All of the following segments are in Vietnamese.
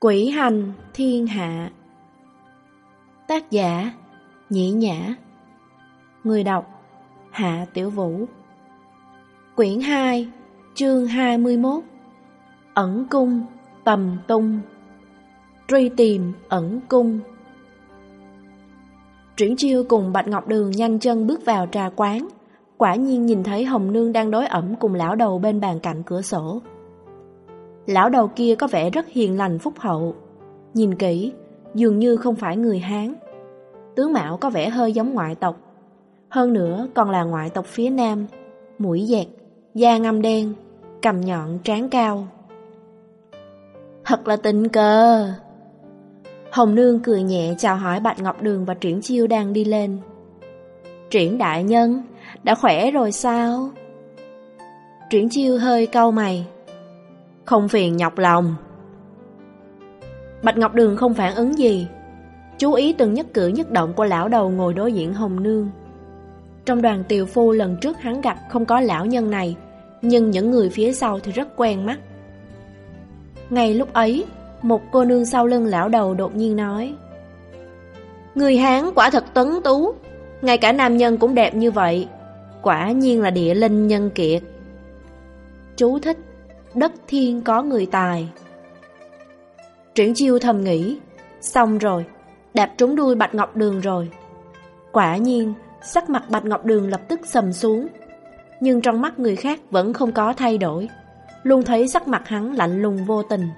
Quỷ hành thiên hạ. Tác giả Nhĩ Nhã. Người đọc Hạ Tiểu Vũ. Quyển 2 Chương 21 Ẩn cung Tầm tung. Truy tìm ẩn cung. Triển chiêu cùng Bạch Ngọc Đường nhanh chân bước vào trà quán, Quả nhiên nhìn thấy Hồng Nương đang đối ẩm cùng lão đầu bên bàn cạnh cửa sổ. Lão đầu kia có vẻ rất hiền lành phúc hậu. Nhìn kỹ, dường như không phải người Hán. Tướng mạo có vẻ hơi giống ngoại tộc. Hơn nữa còn là ngoại tộc phía nam. Mũi dẹt, da ngăm đen, cầm nhọn trán cao. Thật là tình cờ. Hồng Nương cười nhẹ chào hỏi Bạch Ngọc Đường và Triển Chiêu đang đi lên. Triển đại nhân, đã khỏe rồi sao? Triển Chiêu hơi cau mày không phiền nhọc lòng. Bạch Ngọc Đường không phản ứng gì, chú ý từng nhất cử nhất động của lão đầu ngồi đối diện Hồng Nương. Trong đoàn tiều phu lần trước hắn gặp không có lão nhân này, nhưng những người phía sau thì rất quen mắt. Ngay lúc ấy, một cô nương sau lưng lão đầu đột nhiên nói Người Hán quả thật tuấn tú, ngay cả nam nhân cũng đẹp như vậy, quả nhiên là địa linh nhân kiệt. Chú thích đất thiên có người tài. Triển chiêu thầm nghĩ, xong rồi, đạp trúng đuôi Bạch Ngọc Đường rồi. Quả nhiên, sắc mặt Bạch Ngọc Đường lập tức sầm xuống, nhưng trong mắt người khác vẫn không có thay đổi, luôn thấy sắc mặt hắn lạnh lùng vô tình.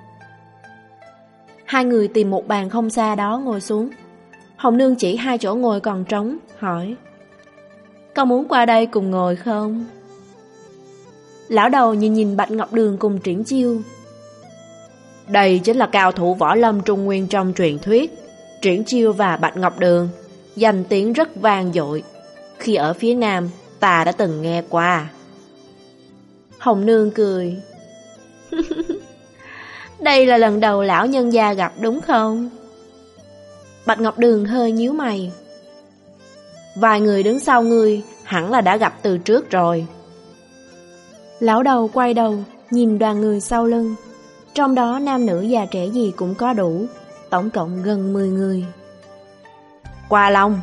Hai người tìm một bàn không xa đó ngồi xuống. Hồng Nương chỉ hai chỗ ngồi còn trống, hỏi Có muốn qua đây cùng ngồi không? Lão đầu nhìn nhìn Bạch Ngọc Đường cùng triển chiêu. Đây chính là cao thủ võ lâm trung nguyên trong truyền thuyết. Triển chiêu và Bạch Ngọc Đường, danh tiếng rất vang dội. Khi ở phía nam, ta đã từng nghe qua. Hồng Nương cười. Đây là lần đầu lão nhân gia gặp đúng không? Bạch Ngọc Đường hơi nhíu mày. Vài người đứng sau ngươi hẳn là đã gặp từ trước rồi. Lão đầu quay đầu, nhìn đoàn người sau lưng. Trong đó nam nữ già trẻ gì cũng có đủ, tổng cộng gần 10 người. Qua Long,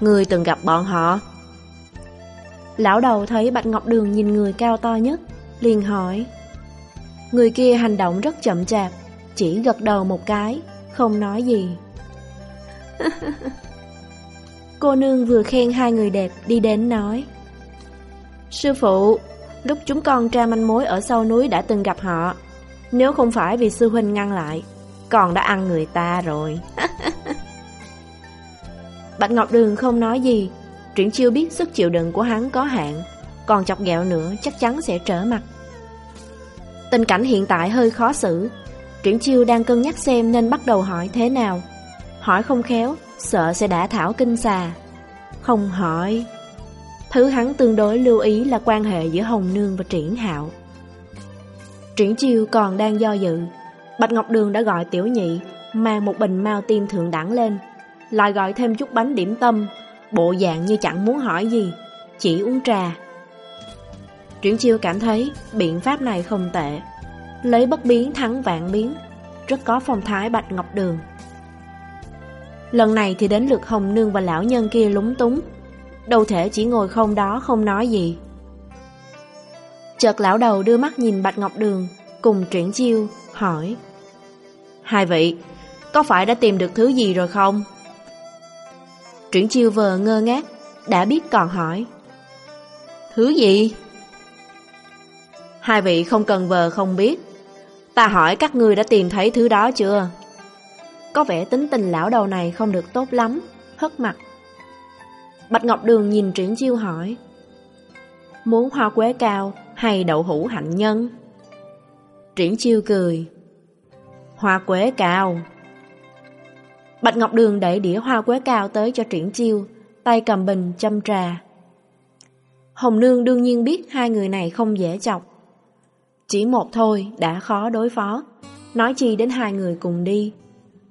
người từng gặp bọn họ. Lão đầu thấy Bạch Ngọc Đường nhìn người cao to nhất, liền hỏi. Người kia hành động rất chậm chạp, chỉ gật đầu một cái, không nói gì. Cô nương vừa khen hai người đẹp đi đến nói. Sư phụ, Lúc chúng con tra manh mối ở sau núi đã từng gặp họ. Nếu không phải vì sư huynh ngăn lại Còn đã ăn người ta rồi. Bạch Ngọc Đường không nói gì. Triển chiêu biết sức chịu đựng của hắn có hạn. Còn chọc ghẹo nữa, chắc chắn sẽ trở mặt. Tình cảnh hiện tại hơi khó xử. Triển chiêu đang cân nhắc xem nên bắt đầu hỏi thế nào. Hỏi không khéo, Sợ sẽ đã thảo kinh xà Không hỏi. Thứ hắn tương đối lưu ý là quan hệ giữa Hồng Nương và Triển Hạo. Triển Chiêu còn đang do dự, Bạch Ngọc Đường đã gọi Tiểu Nhị, mang một bình mao tim thượng đẳng lên, lại gọi thêm chút bánh điểm tâm, bộ dạng như chẳng muốn hỏi gì, chỉ uống trà. Triển Chiêu cảm thấy biện pháp này không tệ, lấy bất biến thắng vạn biến, rất có phong thái Bạch Ngọc Đường. Lần này thì đến lượt Hồng Nương và lão nhân kia lúng túng, đâu thể chỉ ngồi không đó không nói gì. Chợt lão đầu đưa mắt nhìn Bạch Ngọc Đường, cùng triển chiêu, hỏi. Hai vị, có phải đã tìm được thứ gì rồi không? Triển chiêu vờ ngơ ngác, đã biết còn hỏi. Thứ gì? Hai vị không cần vờ không biết. Ta hỏi các ngươi đã tìm thấy thứ đó chưa? Có vẻ tính tình lão đầu này không được tốt lắm, hất mặt Bạch Ngọc Đường nhìn Triển Chiêu hỏi. Muốn hoa quế cao hay đậu hũ hạnh nhân? Triển Chiêu cười. Hoa quế cao. Bạch Ngọc Đường đẩy đĩa hoa quế cao tới cho Triển Chiêu, Tay cầm bình châm trà. Hồng Nương đương nhiên biết hai người này không dễ chọc. Chỉ một thôi đã khó đối phó. Nói chi đến hai người cùng đi.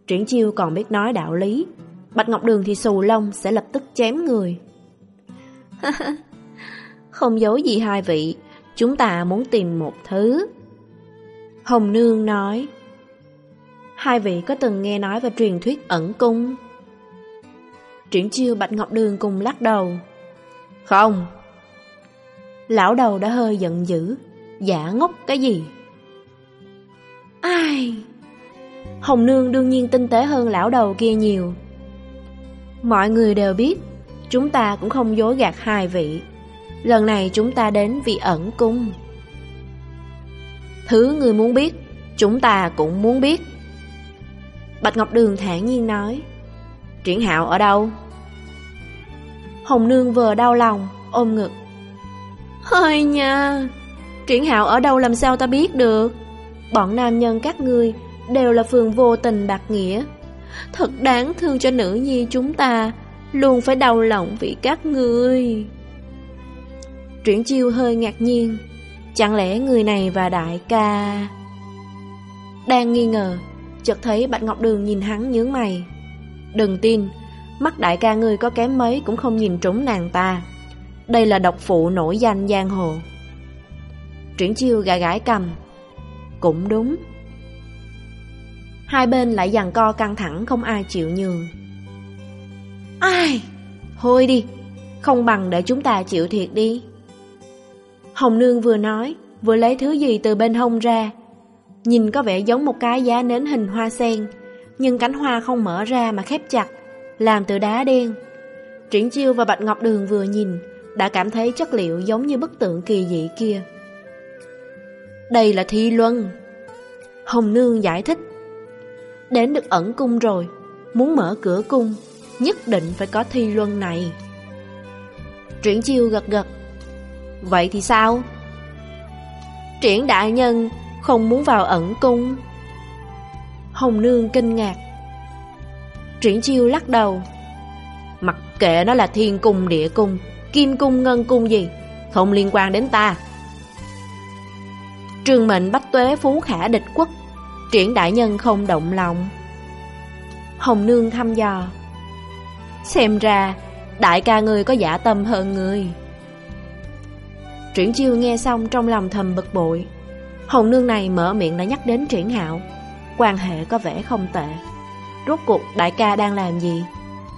Triển Chiêu còn biết nói đạo lý. Bạch Ngọc Đường thì xù lông sẽ lập tức chém người. Không giấu gì hai vị, chúng ta muốn tìm một thứ. Hồng Nương nói, Hai vị có từng nghe nói về truyền thuyết ẩn cung? Triển chiêu Bạch Ngọc Đường cùng lắc đầu. Không. Lão đầu đã hơi giận dữ. Giả ngốc cái gì? Ai? Hồng Nương đương nhiên tinh tế hơn lão đầu kia nhiều. Mọi người đều biết, chúng ta cũng không dối gạt hai vị. Lần này chúng ta đến vì ẩn cung. Thứ người muốn biết, chúng ta cũng muốn biết. Bạch Ngọc Đường thản nhiên nói. Triển Hạo ở đâu? Hồng Nương vừa đau lòng, ôm ngực. Hơi nha, Triển Hạo ở đâu làm sao ta biết được? Bọn nam nhân các ngươi đều là phường vô tình bạc nghĩa. Thật đáng thương cho nữ nhi chúng ta, luôn phải đau lòng vì các ngươi. Truyện chiêu hơi ngạc nhiên, chẳng lẽ người này và đại ca... Đang nghi ngờ, chợt thấy Bạch Ngọc Đường nhìn hắn nhướng mày. Đừng tin, mắt đại ca ngươi có kém mấy cũng không nhìn trúng nàng ta. Đây là độc phụ nổi danh giang hồ. Triển chiêu gãi gãi cầm. Cũng đúng. Hai bên lại giằng co căng thẳng không ai chịu nhường. Ai? Thôi đi, không bằng để chúng ta chịu thiệt đi. Hồng Nương vừa nói, vừa lấy thứ gì từ bên hông ra. Nhìn có vẻ giống một cái giá nến hình hoa sen, nhưng cánh hoa không mở ra mà khép chặt, làm từ đá đen. Triển Chiêu và Bạch Ngọc Đường vừa nhìn, đã cảm thấy chất liệu giống như bức tượng kỳ dị kia. Đây là thi luân. Hồng Nương giải thích. Đến được ẩn cung rồi, muốn mở cửa cung, nhất định phải có thi luân này. Triển Chiêu gật gật. Vậy thì sao? Triển đại nhân không muốn vào ẩn cung. Hồng Nương kinh ngạc. Triển Chiêu lắc đầu. Mặc kệ nó là thiên cung địa cung, kim cung ngân cung gì, không liên quan đến ta. Trường mệnh bách tuế phú khả địch quốc, triển đại nhân không động lòng. Hồng Nương thăm dò. Xem ra, đại ca người có giả tâm hơn người. Triển chiêu nghe xong trong lòng thầm bực bội. Hồng Nương này mở miệng đã nhắc đến triển hạo. Quan hệ có vẻ không tệ. Rốt cuộc đại ca đang làm gì?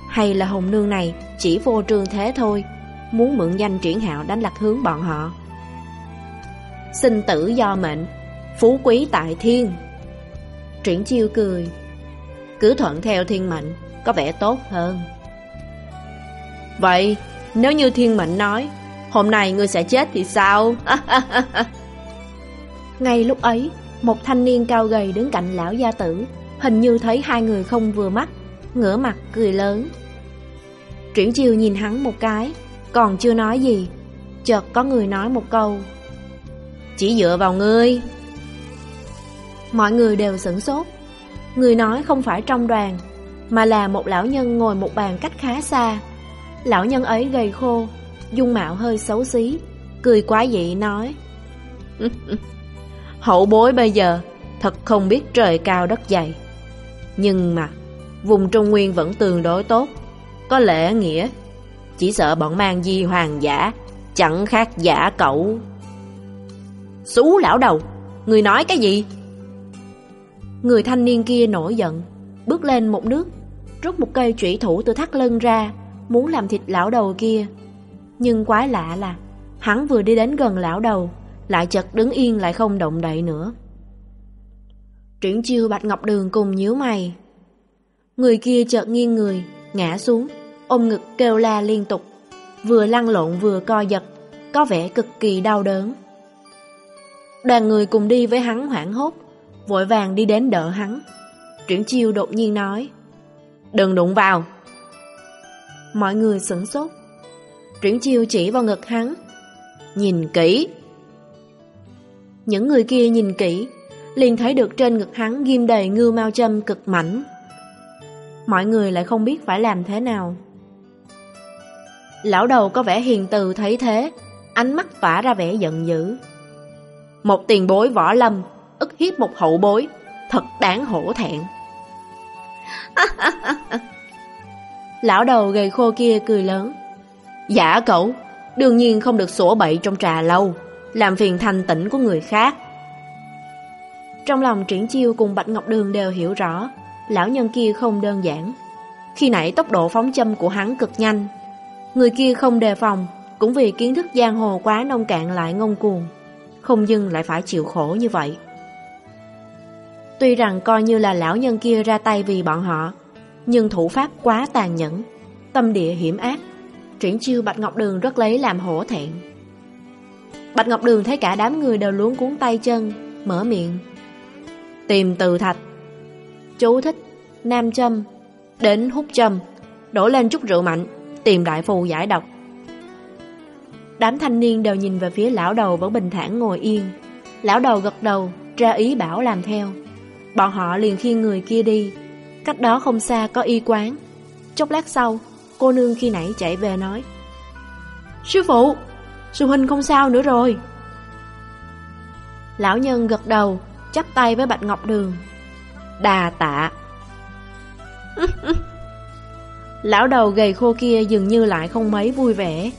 Hay là Hồng Nương này chỉ vô trương thế thôi, muốn mượn danh triển hạo đánh lạc hướng bọn họ? Sinh tử do mệnh, phú quý tại thiên. Triển chiêu cười. Cứ thuận theo thiên mệnh, có vẻ tốt hơn. Vậy, nếu như thiên mệnh nói, hôm nay ngươi sẽ chết thì sao? Ngay lúc ấy, một thanh niên cao gầy đứng cạnh lão gia tử, hình như thấy hai người không vừa mắt, ngửa mặt cười lớn. Triển chiêu nhìn hắn một cái, còn chưa nói gì, chợt có người nói một câu. Chỉ dựa vào ngươi. Mọi người đều sửng sốt. Người nói không phải trong đoàn, mà là một lão nhân ngồi một bàn cách khá xa. Lão nhân ấy gầy khô, dung mạo hơi xấu xí, cười quá dị nói. Hậu bối bây giờ thật không biết trời cao đất dày. Nhưng mà, vùng Trung Nguyên vẫn tương đối tốt, có lẽ nghĩa. Chỉ sợ bọn mang di hoàng giả, chẳng khác giả cậu. Xú lão đầu, người nói cái gì? Người thanh niên kia nổi giận, bước lên một nước, rút một cây trụy thủ từ thắt lưng ra, muốn làm thịt lão đầu kia. Nhưng quái lạ là, hắn vừa đi đến gần lão đầu, lại chợt đứng yên lại không động đậy nữa. Triển chiêu Bạch Ngọc Đường cùng nhíu mày. Người kia chợt nghiêng người, ngã xuống, ôm ngực kêu la liên tục, vừa lăn lộn vừa co giật, có vẻ cực kỳ đau đớn. Đoàn người cùng đi với hắn hoảng hốt, vội vàng đi đến đỡ hắn. Triển chiêu đột nhiên nói, Đừng đụng vào. Mọi người sửng sốt. Triển chiêu chỉ vào ngực hắn, Nhìn kỹ. Những người kia nhìn kỹ, liền thấy được trên ngực hắn ghim đầy ngư mau châm cực mảnh. Mọi người lại không biết phải làm thế nào. Lão đầu có vẻ hiền từ thấy thế, ánh mắt vả ra vẻ giận dữ. Một tiền bối võ lâm, hiếp một hậu bối, thật đáng hổ thẹn. Lão đầu gầy khô kia cười lớn. Giả cậu, đương nhiên không được sổ bậy trong trà lâu, làm phiền thanh tĩnh của người khác. Trong lòng Triển Chiêu cùng Bạch Ngọc Đường đều hiểu rõ, lão nhân kia không đơn giản. Khi nãy tốc độ phóng châm của hắn cực nhanh, người kia không đề phòng, cũng vì kiến thức giang hồ quá nông cạn lại ngông cuồng, không dưng lại phải chịu khổ như vậy. Tuy rằng coi như là lão nhân kia ra tay vì bọn họ, nhưng thủ pháp quá tàn nhẫn, tâm địa hiểm ác, triển chiêu Bạch Ngọc Đường rất lấy làm hổ thẹn. Bạch Ngọc Đường thấy cả đám người đều luống cuốn tay chân, mở miệng. Tìm từ thạch. Chú thích, nam châm, đến hút châm, đổ lên chút rượu mạnh, tìm đại phù giải độc. Đám thanh niên đều nhìn về phía lão đầu vẫn bình thản ngồi yên. Lão đầu gật đầu, ra ý bảo làm theo. Bọn họ liền khiêng người kia đi. Cách đó không xa có y quán. Chốc lát sau, cô nương khi nãy chạy về nói. Sư phụ, sư huynh không sao nữa rồi. Lão nhân gật đầu, chắp tay với Bạch Ngọc Đường. Đà tạ. Lão đầu gầy khô kia dường như lại không mấy vui vẻ.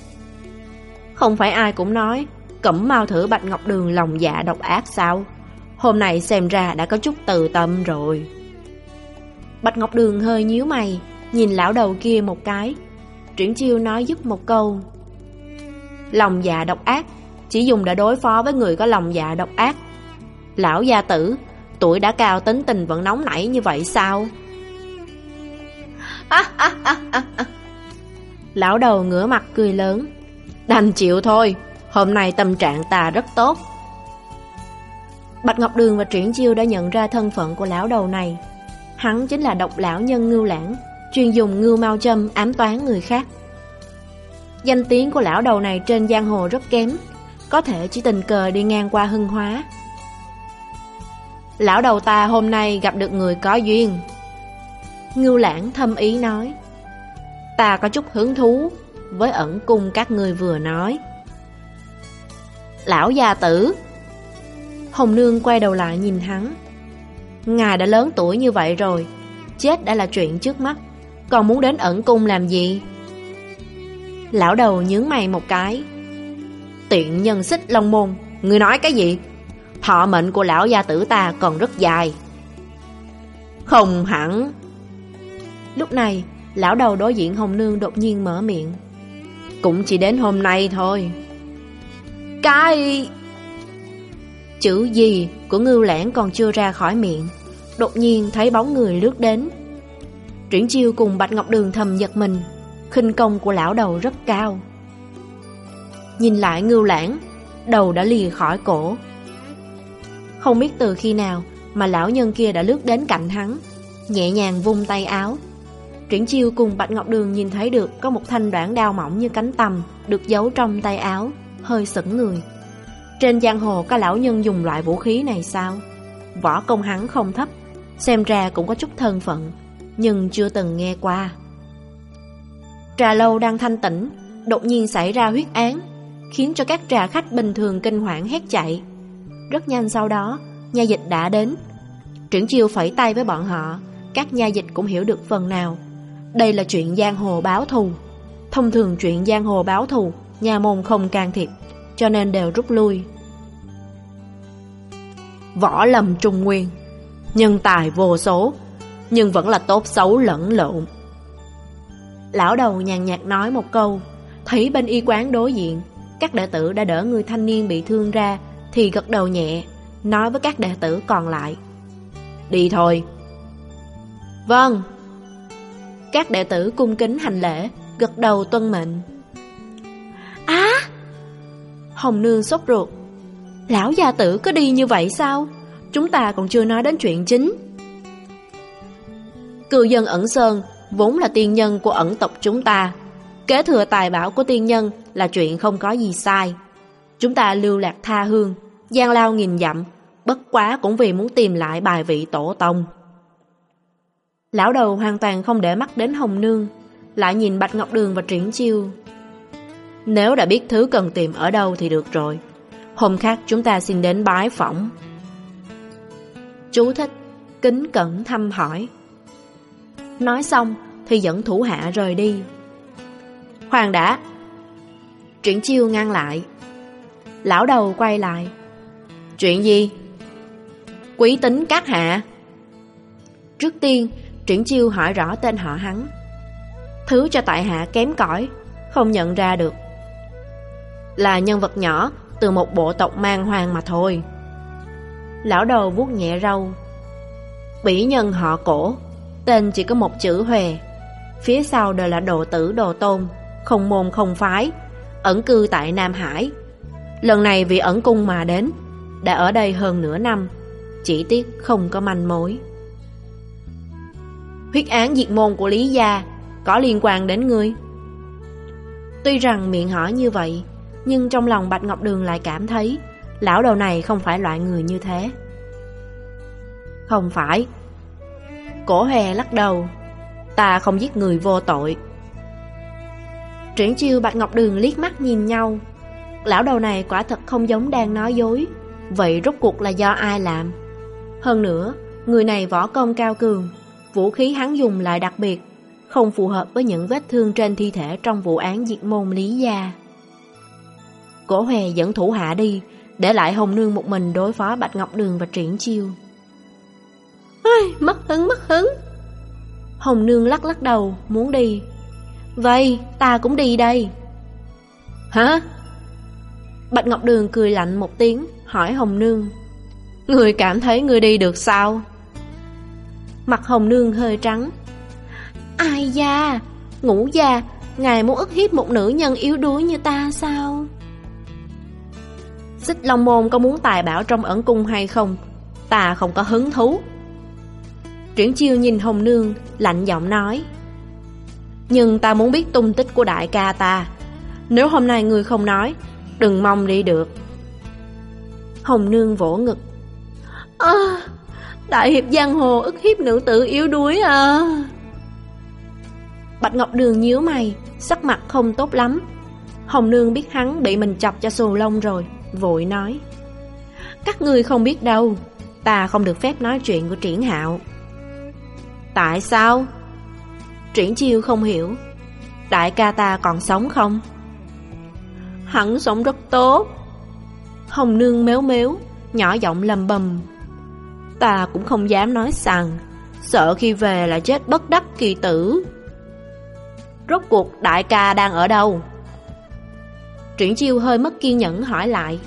Không phải ai cũng nói Cẩm mau thử Bạch Ngọc Đường lòng dạ độc ác sao Hôm nay xem ra đã có chút từ tâm rồi. Bạch Ngọc Đường hơi nhíu mày, Nhìn lão đầu kia một cái. Triển chiêu nói giúp một câu. Lòng dạ độc ác, Chỉ dùng để đối phó với người có lòng dạ độc ác. Lão gia tử, Tuổi đã cao tính tình vẫn nóng nảy như vậy sao? Lão đầu ngửa mặt cười lớn. Đành chịu thôi, Hôm nay tâm trạng ta rất tốt. Bạch Ngọc Đường và Triển Chiêu đã nhận ra thân phận của lão đầu này. Hắn chính là độc lão nhân ngưu lãng, Chuyên dùng ngưu mau châm ám toán người khác. Danh tiếng của lão đầu này trên giang hồ rất kém, Có thể chỉ tình cờ đi ngang qua hưng hóa. Lão đầu ta hôm nay gặp được người có duyên. Ngưu lãng thâm ý nói, Ta có chút hứng thú với ẩn cung các ngươi vừa nói. Lão gia tử Hồng Nương quay đầu lại nhìn hắn. Ngài đã lớn tuổi như vậy rồi, chết đã là chuyện trước mắt, còn muốn đến ẩn cung làm gì? Lão đầu nhướng mày một cái. Tiện nhân xích long môn, người nói cái gì? Thọ mệnh của lão gia tử ta còn rất dài. Không hẳn. Lúc này, lão đầu đối diện Hồng Nương đột nhiên mở miệng. Cũng chỉ đến hôm nay thôi Cái... Chữ gì của ngưu lãng còn chưa ra khỏi miệng. Đột nhiên thấy bóng người lướt đến. Triển chiêu cùng Bạch Ngọc Đường thầm giật mình. Khinh công của lão đầu rất cao. Nhìn lại ngưu lãng Đầu đã lìa khỏi cổ. Không biết từ khi nào Mà lão nhân kia đã lướt đến cạnh hắn Nhẹ nhàng vung tay áo. Triển chiêu cùng Bạch Ngọc Đường nhìn thấy được có một thanh đoạn đao mỏng như cánh tầm được giấu trong tay áo, hơi sững người. Trên giang hồ có lão nhân dùng loại vũ khí này sao? Võ công hắn không thấp, xem ra cũng có chút thân phận, nhưng chưa từng nghe qua. Trà lâu đang thanh tĩnh, đột nhiên xảy ra huyết án, khiến cho các trà khách bình thường kinh hoảng hét chạy. Rất nhanh sau đó, nha dịch đã đến. Trưởng chiêu phẩy tay với bọn họ, các nha dịch cũng hiểu được phần nào. Đây là chuyện giang hồ báo thù Thông thường chuyện giang hồ báo thù Nhà môn không can thiệp cho nên đều rút lui. Võ lầm trung nguyên Nhân tài vô số Nhưng vẫn là tốt xấu lẫn lộn. Lão đầu nhàn nhạt nói một câu Thấy bên y quán đối diện Các đệ tử đã đỡ người thanh niên bị thương ra Thì gật đầu nhẹ Nói với các đệ tử còn lại. Đi thôi. Vâng. Các đệ tử cung kính hành lễ, gật đầu tuân mệnh. Hồng Nương sốt ruột. Lão gia tử có đi như vậy sao? Chúng ta còn chưa nói đến chuyện chính. Cư dân ẩn sơn vốn là tiên nhân của ẩn tộc chúng ta. Kế thừa tài bảo của tiên nhân là chuyện không có gì sai. Chúng ta lưu lạc tha hương, gian lao nghìn dặm, bất quá cũng vì muốn tìm lại bài vị tổ tông. Lão đầu hoàn toàn không để mắt đến Hồng Nương Lại nhìn Bạch Ngọc Đường và Triển Chiêu nếu đã biết thứ cần tìm ở đâu thì được rồi. Hôm khác chúng ta xin đến bái phỏng. Chú thích Kính cẩn thăm hỏi. Nói xong thì dẫn thủ hạ rời đi. Hoàng đã Triển Chiêu ngăn lại. Lão đầu quay lại. Chuyện gì? Quý tính các hạ. Trước tiên, Triển chiêu hỏi rõ tên họ hắn. Thứ cho tại hạ kém cỏi, Không nhận ra được. Là nhân vật nhỏ Từ một bộ tộc mang hoàng mà thôi. Lão đầu vuốt nhẹ râu. Bỉ nhân họ cổ, Tên chỉ có một chữ Huề Phía sau đều là đồ tử, đồ tôn, Không môn, không phái, Ẩn cư tại Nam Hải. Lần này vì ẩn cung mà đến, Đã ở đây hơn nửa năm, Chỉ tiếc không có manh mối. Huyết án diệt môn của Lý Gia Có liên quan đến ngươi? Tuy rằng miệng hỏi như vậy nhưng trong lòng Bạch Ngọc Đường lại cảm thấy, Lão đầu này không phải loại người như thế. Không phải. Cổ hề lắc đầu, Ta không giết người vô tội. Triển chiêu Bạch Ngọc Đường liếc mắt nhìn nhau, Lão đầu này quả thật không giống đang nói dối. Vậy rốt cuộc là do ai làm? Hơn nữa, Người này võ công cao cường, Vũ khí hắn dùng lại đặc biệt, Không phù hợp với những vết thương trên thi thể Trong vụ án diệt môn Lý Gia. Cổ hề dẫn thủ hạ đi Để lại Hồng Nương một mình đối phó Bạch Ngọc Đường và Triển Chiêu. Ai, Mất hứng mất hứng. Hồng Nương lắc lắc đầu Muốn đi. Vậy ta cũng đi đây. Hả? Bạch Ngọc Đường cười lạnh một tiếng Hỏi Hồng Nương. Người cảm thấy người đi được sao? Mặt Hồng Nương hơi trắng. Ai da? Ngủ da Ngài muốn ức hiếp một nữ nhân yếu đuối như ta sao Xích Long Môn có muốn tài bảo trong ẩn cung hay không? Ta không có hứng thú. Triển chiêu nhìn Hồng Nương, Lạnh giọng nói. Nhưng ta muốn biết tung tích của đại ca ta. Nếu hôm nay người không nói, Đừng mong đi được. Hồng Nương vỗ ngực. À Đại hiệp giang hồ ức hiếp nữ tử yếu đuối à. Bạch Ngọc Đường nhíu mày, Sắc mặt không tốt lắm. Hồng Nương biết hắn bị mình chọc cho xù lông rồi. Vội nói, Các người không biết đâu, Ta không được phép nói chuyện của triển hạo Tại sao? Triển chiêu không hiểu, Đại ca ta còn sống không? Hắn sống rất tốt Hồng nương méo méo, Nhỏ giọng lầm bầm, Ta cũng không dám nói rằng Sợ khi về là chết bất đắc kỳ tử Rốt cuộc đại ca đang ở đâu? Triển chiêu hơi mất kiên nhẫn hỏi lại.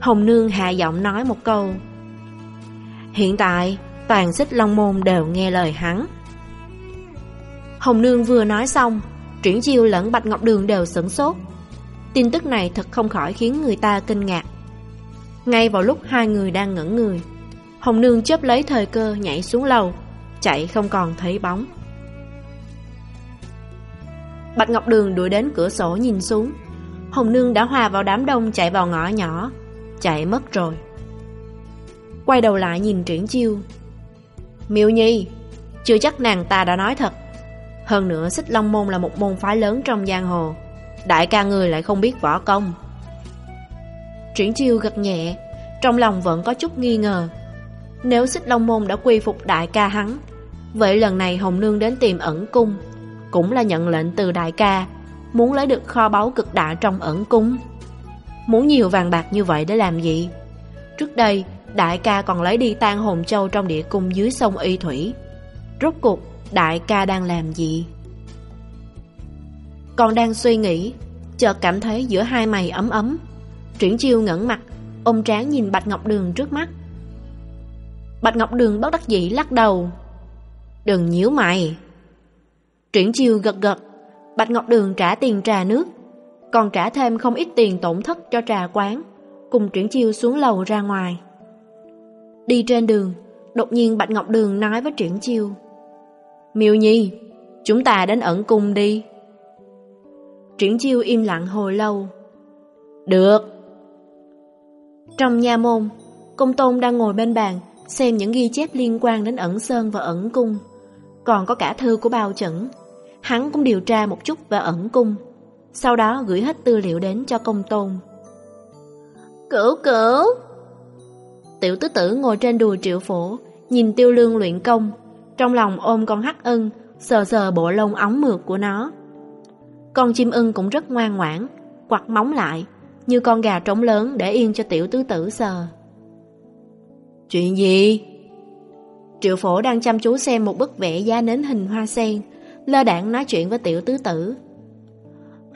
Hồng Nương hạ giọng nói một câu. Hiện tại, Toàn xích long môn đều nghe lời hắn. Hồng Nương vừa nói xong, Triển chiêu lẫn Bạch Ngọc Đường đều sửng sốt. Tin tức này thật không khỏi khiến người ta kinh ngạc. Ngay vào lúc hai người đang ngẩn người, Hồng Nương chớp lấy thời cơ nhảy xuống lầu, Chạy không còn thấy bóng. Bạch Ngọc Đường đuổi đến cửa sổ nhìn xuống. Hồng Nương đã hòa vào đám đông chạy vào ngõ nhỏ. Chạy mất rồi. Quay đầu lại nhìn triển chiêu. Miêu Nhi, Chưa chắc nàng ta đã nói thật. Hơn nữa xích long môn là một môn phái lớn trong giang hồ. Đại ca người lại không biết võ công. Triển chiêu gật nhẹ, Trong lòng vẫn có chút nghi ngờ. Nếu xích long môn đã quy phục đại ca hắn, Vậy lần này Hồng Nương đến tìm ẩn cung, Cũng là nhận lệnh từ đại ca. Muốn lấy được kho báu cực đại trong ẩn cung. Muốn nhiều vàng bạc như vậy để làm gì? Trước đây, Đại ca còn lấy đi tan hồn châu trong địa cung dưới sông Y Thủy. Rốt cuộc, đại ca đang làm gì? Còn đang suy nghĩ, Chợt cảm thấy giữa hai mày ấm ấm. Triển chiêu ngẩn mặt, Ôm trán nhìn Bạch Ngọc Đường trước mắt. Bạch Ngọc Đường bất đắc dĩ lắc đầu. Đừng nhíu mày. Triển chiêu gật gật Bạch Ngọc Đường trả tiền trà nước, Còn trả thêm không ít tiền tổn thất cho trà quán, Cùng triển chiêu xuống lầu ra ngoài. Đi trên đường, Đột nhiên Bạch Ngọc Đường nói với triển chiêu, Miêu Nhi, Chúng ta đến ẩn cung đi. Triển chiêu im lặng hồi lâu, Được. Trong nhà môn, Công tôn đang ngồi bên bàn Xem những ghi chép liên quan đến ẩn sơn và ẩn cung, Còn có cả thư của bao chẩn. Hắn cũng điều tra một chút về ẩn cung Sau đó gửi hết tư liệu đến cho công tôn. Cửu cửu! Tiểu tứ tử ngồi trên đùi triệu phổ Nhìn tiêu lương luyện công Trong lòng ôm con hắc ưng Sờ sờ bộ lông óng mượt của nó. Con chim ưng cũng rất ngoan ngoãn Quặt móng lại Như con gà trống lớn để yên cho tiểu tứ tử sờ. Chuyện gì? Triệu phổ đang chăm chú xem một bức vẽ giá nến hình hoa sen, lơ đảng nói chuyện với tiểu tứ tử.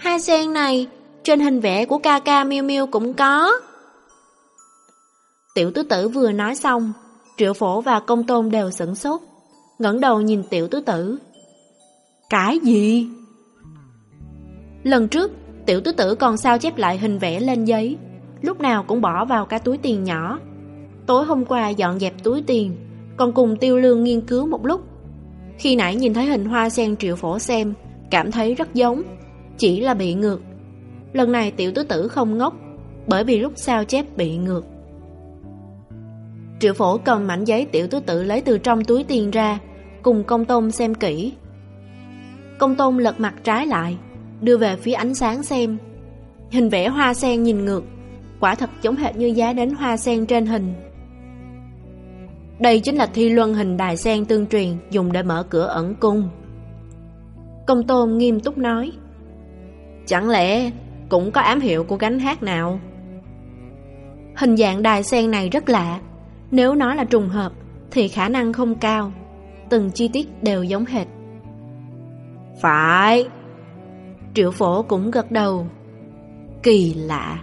Hoa sen này, trên hình vẽ của ca ca miêu miêu cũng có. Tiểu tứ tử vừa nói xong, triệu phổ và công tôn đều sửng sốt, ngẩng đầu nhìn tiểu tứ tử. Cái gì? Lần trước, tiểu tứ tử còn sao chép lại hình vẽ lên giấy, lúc nào cũng bỏ vào cái túi tiền nhỏ. Tối hôm qua dọn dẹp túi tiền, còn cùng tiêu lương nghiên cứu một lúc. Khi nãy nhìn thấy hình hoa sen triệu phổ xem, cảm thấy rất giống, chỉ là bị ngược. Lần này tiểu tứ tử không ngốc, bởi vì lúc sao chép bị ngược. Triệu phổ cầm mảnh giấy tiểu tứ tử lấy từ trong túi tiền ra, cùng công tôn xem kỹ. Công tôn lật mặt trái lại, đưa về phía ánh sáng xem. Hình vẽ hoa sen nhìn ngược, quả thật giống hệt như giá đến hoa sen trên hình. Đây chính là thi luân hình đài sen tương truyền dùng để mở cửa ẩn cung. Công tôn nghiêm túc nói Chẳng lẽ cũng có ám hiệu của gánh hát nào? Hình dạng đài sen này rất lạ. Nếu nó là trùng hợp Thì khả năng không cao. Từng chi tiết đều giống hệt. Phải. Triệu phổ cũng gật đầu. Kỳ lạ